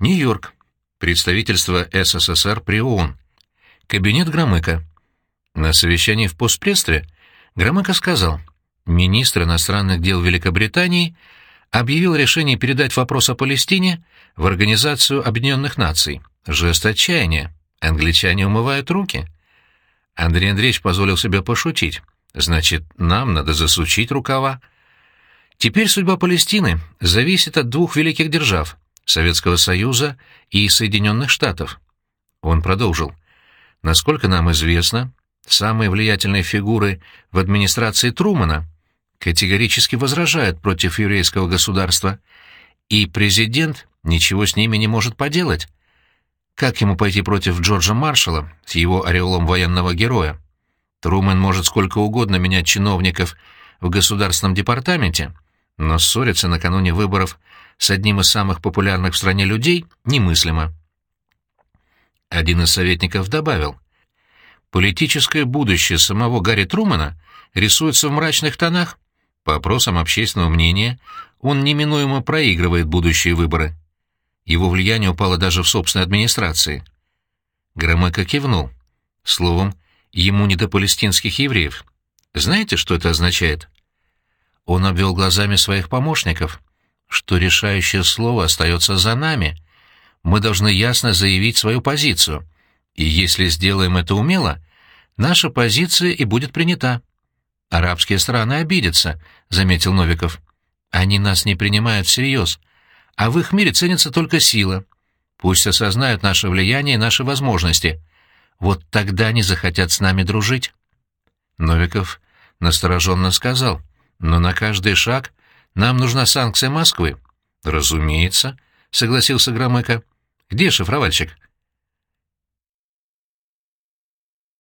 Нью-Йорк. Представительство СССР при ООН. Кабинет Громыка. На совещании в постпредстве Громыко сказал, министр иностранных дел Великобритании объявил решение передать вопрос о Палестине в Организацию Объединенных Наций. Жест отчаяния. Англичане умывают руки. Андрей Андреевич позволил себе пошутить. Значит, нам надо засучить рукава. Теперь судьба Палестины зависит от двух великих держав — Советского Союза и Соединенных Штатов. Он продолжил. Насколько нам известно, самые влиятельные фигуры в администрации Трумана категорически возражают против еврейского государства, и президент ничего с ними не может поделать. Как ему пойти против Джорджа Маршалла с его ореолом военного героя? Трумэн может сколько угодно менять чиновников в государственном департаменте, но ссориться накануне выборов с одним из самых популярных в стране людей немыслимо. Один из советников добавил, «Политическое будущее самого Гарри Трумэна рисуется в мрачных тонах. По опросам общественного мнения он неминуемо проигрывает будущие выборы. Его влияние упало даже в собственной администрации». Громыко кивнул. Словом, ему не до палестинских евреев. Знаете, что это означает? Он обвел глазами своих помощников, что решающее слово остается за нами. Мы должны ясно заявить свою позицию, и если сделаем это умело, наша позиция и будет принята. Арабские страны обидятся, — заметил Новиков. Они нас не принимают всерьез, а в их мире ценится только сила. Пусть осознают наше влияние и наши возможности. Вот тогда они захотят с нами дружить. Новиков настороженно сказал, но на каждый шаг нам нужна санкция Москвы. Разумеется, согласился Громыко. Где шифровальщик?